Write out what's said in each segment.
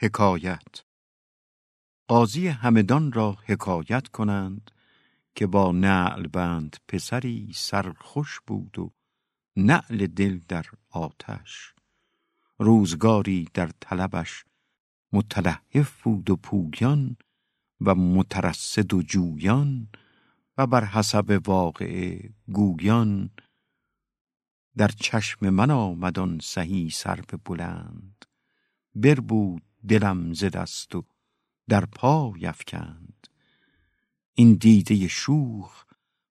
حکایت. قاضی همدان را حکایت کنند که با نعل بند پسری سرخوش بود و نعل دل در آتش. روزگاری در طلبش متلهف بود و پویان و مترصد و جویان و بر حسب واقعه گویان. در چشم من آمدان سهی سر بلند. بربود دلم ز دست و در پای افکند. این دیده شوخ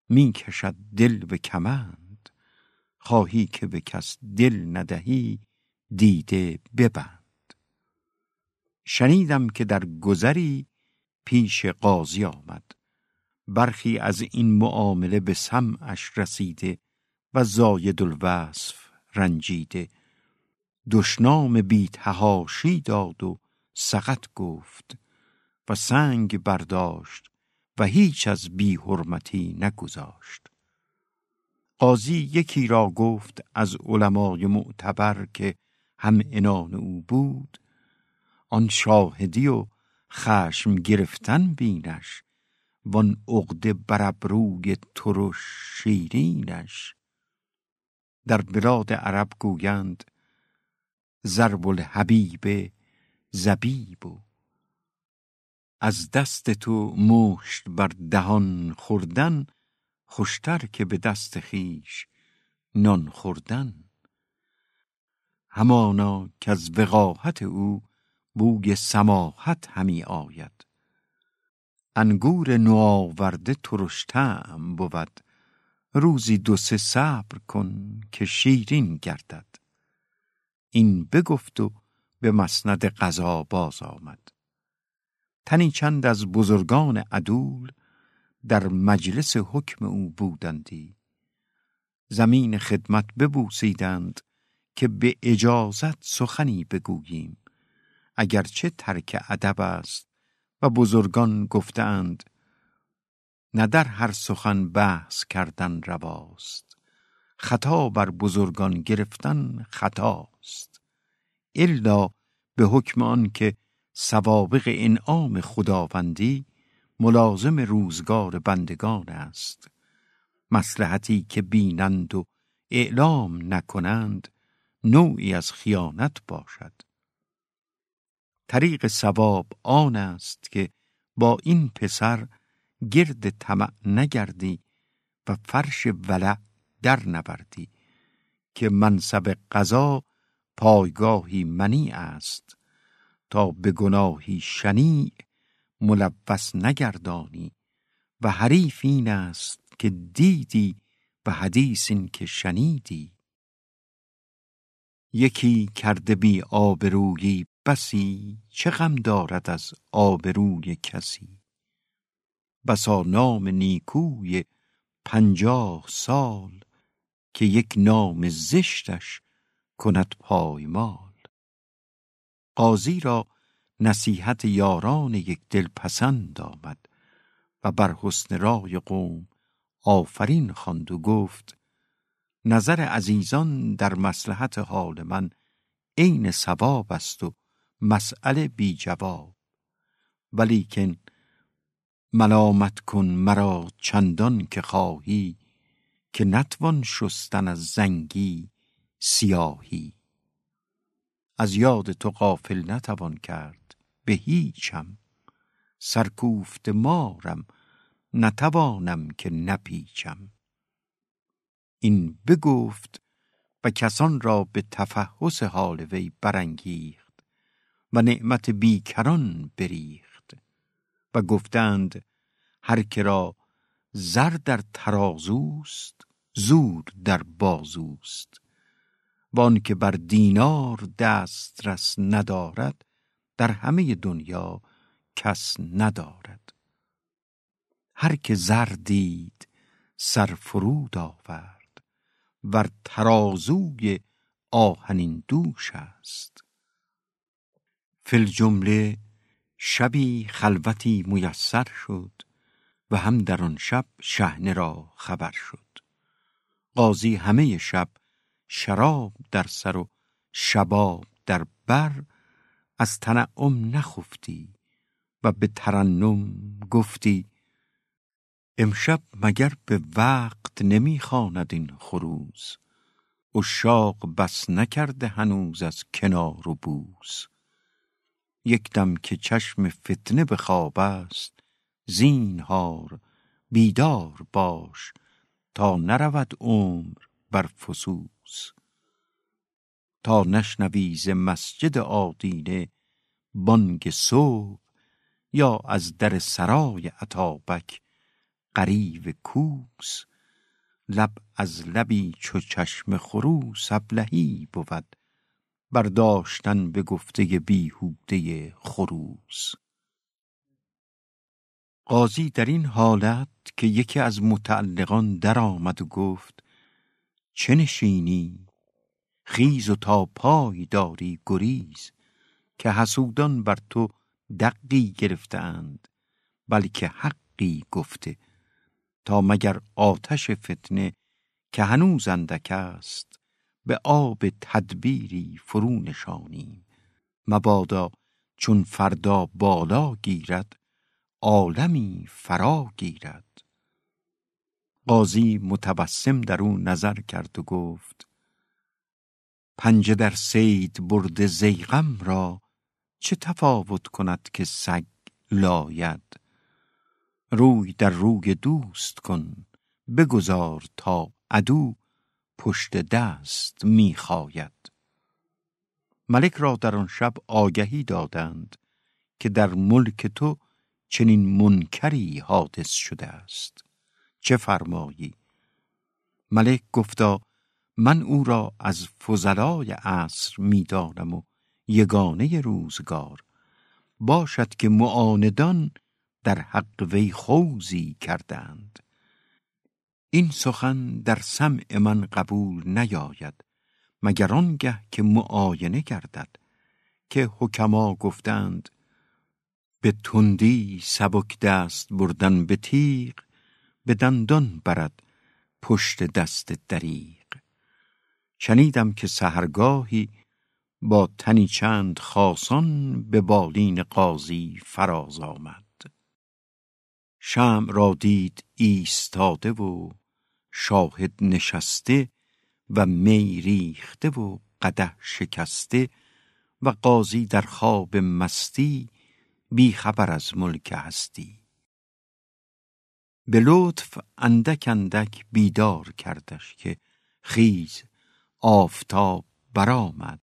می کشد دل به کمند. خواهی که به کس دل ندهی دیده ببند. شنیدم که در گذری پیش قاضی آمد. برخی از این معامله به سمعش رسیده و زاید الوصف رنجیده. دشنام بی تهاشی داد و سقط گفت و سنگ برداشت و هیچ از بی حرمتی نگذاشت. قاضی یکی را گفت از علمای معتبر که هم انان او بود آن شاهدی و خشم گرفتن بینش وان عقده برابروی ترش شیرینش. در بلاد عرب گویند ضرب الحبیب زبیب و از دست تو مشت بر دهان خوردن خوشتر که به دست خیش نان خوردن. همانا که از وقاحت او بوی سماحت همی آید. انگور نوآورده ترشتم بود. روزی دو سه صبر کن که شیرین گردد. این بگفت و به مسند قضا باز آمد. تنی چند از بزرگان عدول در مجلس حکم او بودندی. زمین خدمت ببوسیدند که به اجازت سخنی بگوییم. اگرچه ترک ادب است و بزرگان گفتند نه در هر سخن بحث کردن رواست. خطا بر بزرگان گرفتن خطاست. الا به حکم آن که سوابق انعام خداوندی ملازم روزگار بندگان است. مسلحتی که بینند و اعلام نکنند نوعی از خیانت باشد. طریق سواب آن است که با این پسر گرد طمع نگردی و فرش ولع در نبردی که منصب قضا پایگاهی منی است. تا به گناهی شنیع ملوث نگردانی. و حریف این است که دیدی و حدیث این که شنیدی. یکی کرده بی آبرویی بسی چه غم دارد از آبروی کسی؟ بسا نام نیکوی پنجاه سال که یک نام زشتش کند پایمال. قاضی را نصیحت یاران یک دل پسند آمد و بر حسن رای قوم آفرین خواند و گفت نظر عزیزان در مصلحت حال من عین ثواب است و مسئله بی جواب. ولیکن ملامت کن مرا چندان که خواهی که نتوان شستن از زنگی سیاهی. از یاد تو غافل نتوان کرد به هیچم. سرکوفت مارم نتوانم که نپیچم. این بگفت و کسان را به تفحص حال وی برانگیخت و نعمت بیکران بریخت و گفتند هر که را زر در ترازوست زور در بازوست. وان که بر دینار دسترس ندارد در همه دنیا کس ندارد. هر که زر دید سر فرود آورد ور ترازوی آهنین دوش است. فل جمله شبی خلوتی میسر شد و هم در آن شب شهنه را خبر شد. قاضی همه شب شراب در سر و شباب در بر از تنعم نخفتی و به ترنم گفتی امشب مگر به وقت نمی‌خواند این خروز؟ اشاق بس نکرده هنوز از کنار و بوز یک دم که چشم فتنه به خواب است زینهار بیدار باش تا نرود عمر بر فسوس. تا نشنوی ز مسجد آدینه بانگ صبح یا از در سرای عطابک قریو کوس. لب از لبی چو چشم خروس ابلهی بود برداشتن به گفته بیهوده خروس. قاضی در این حالت که یکی از متعلقان درآمد و گفت چه نشینی؟ خیز و تا پای داری گریز که حسودان بر تو دقی گرفتند بلکه حقی گفته تا مگر آتش فتنه که هنوز اندک است به آب تدبیری فرو نشانیم مبادا چون فردا بالا گیرد عالمی فرا گیرد. قاضی متبسم در او نظر کرد و گفت پنجه در سید برد زیغم را چه تفاوت کند که سگ لاید؟ روی در روی دوست کن بگذار تا عدو پشت دست می‌خواید ملک را در آن شب آگهی دادند که در ملک تو چنین منکری حادث شده است. چه فرمایی؟ ملک گفتا من او را از فضلای عصر می‌دانم و یگانه روزگار. باشد که معاندان در حق وی خوزی کردند. این سخن در سمع من قبول نیاید مگر آنگه که معاینه گردد که حکما گفتند به تندی سبک دست بردن به تیغ به دندان برد پشت دست دریغ. شنیدم که سهرگاهی با تنی چند خاصان به بالین قاضی فراز آمد. شم را دید ایستاده و شاهد نشسته و می ریخته و قده شکسته و قاضی در خواب مستی بی خبر از ملک هستی. به لطف اندک اندک بیدار کردش که خیز آفتاب برآمد.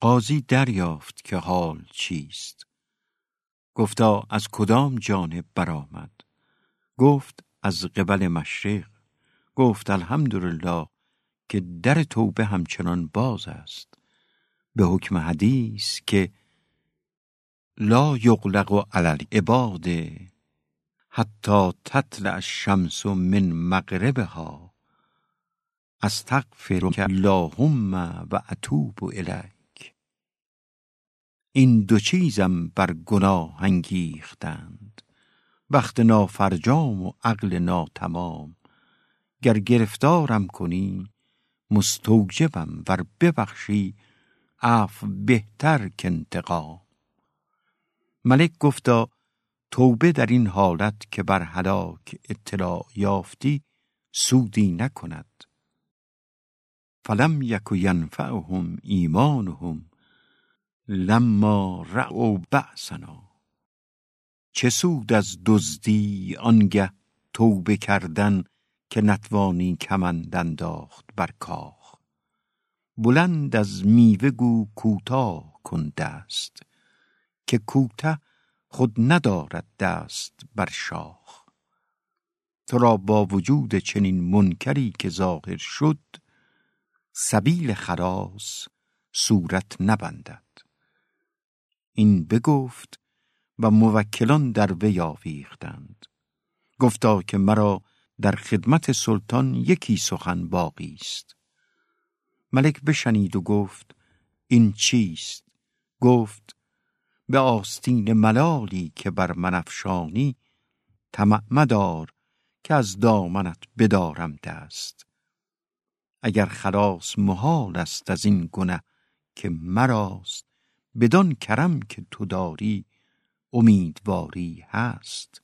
قاضی دریافت که حال چیست. گفتا از کدام جانب برآمد؟ گفت از قبل مشرق. گفت الحمدلله که در توبه همچنان باز است. به حکم حدیث که لا یغلق علی العباد حتی تطلع الشمس من مغربها. استغفرک اللهم و اتوب الیک. این دو چیزم بر گناه انگیختند. وقت نافرجام و عقل ناتمام. گر گرفتارم کنی مستوجبم ور ببخشی عفو بهتر که انتقام. ملک گفتا توبه در این حالت که بر هلاک اطلاع یافتی سودی نکند. فلم یک ینفعهم ایمانهم لما رعو بأسنا. چه سود از دزدی آنگه توبه کردن که نتوانی کمند انداخت بر کاخ. بلند از میوه گو کوتاه کن دست که کوته خود ندارد دست بر شاخ. تو را با وجود چنین منکری که ظاهر شد سبیل خلاص صورت نبندد. این بگفت و موکلان در وی آویختند. گفتا که مرا در خدمت سلطان یکی سخن باقی است. ملک بشنید و گفت این چیست؟ گفت به آستین ملالی که بر من افشانی طمع مدار که از دامنت بدارم دست. اگر خلاص محال است از این گنه که مراست بدان کرم که تو داری امیدواری هست.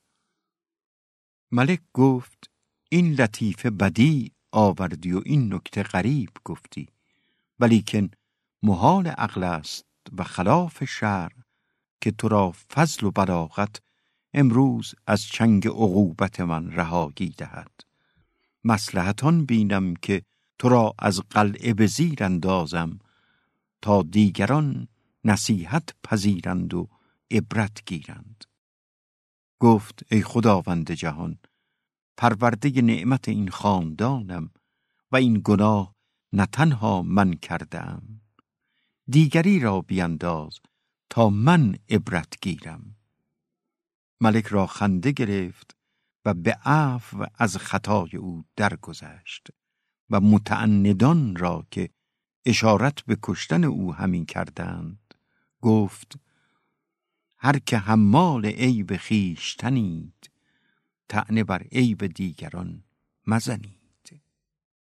ملک گفت این لطیفه بدی آوردی و این نکته غریب گفتی ولیکن محال عقل است و خلاف شر که تو را فضل و بلاغت امروز از چنگ عقوبت من رهایی دهد. مسلحتان بینم که تو را از قلعه به زیر اندازم تا دیگران نصیحت پذیرند و عبرت گیرند. گفت ای خداوند جهان پرورده نعمت این خاندانم و این گناه نه تنها من کردم دیگری را بینداز تا من عبرت گیرم. ملک را خنده گرفت و به عفو از خطای او درگذشت و متعندان را که اشارت به کشتن او همین کردند گفت هر که حمال عیب خیشتنید تعنه بر عیب دیگران مزنید.